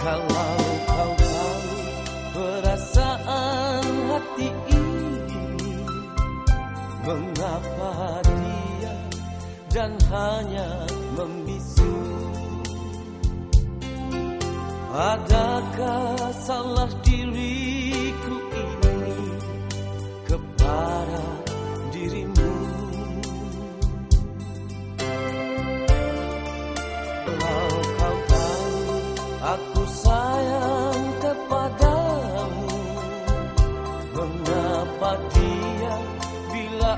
Kalau kau tahu perasaan hati ini Mengapa dia dan hanya membisu? Adakah salah diri Aku sayang kepadamu. Mengapa dia bila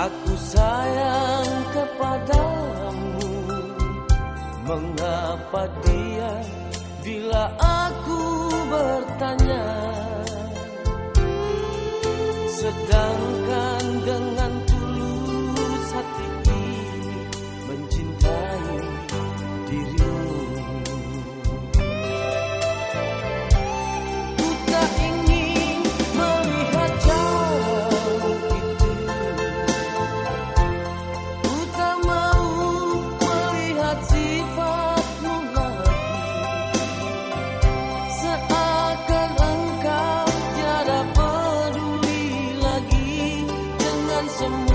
Aku sayang kepadamu. Mengapa dia bila aku bertanya? Sedang some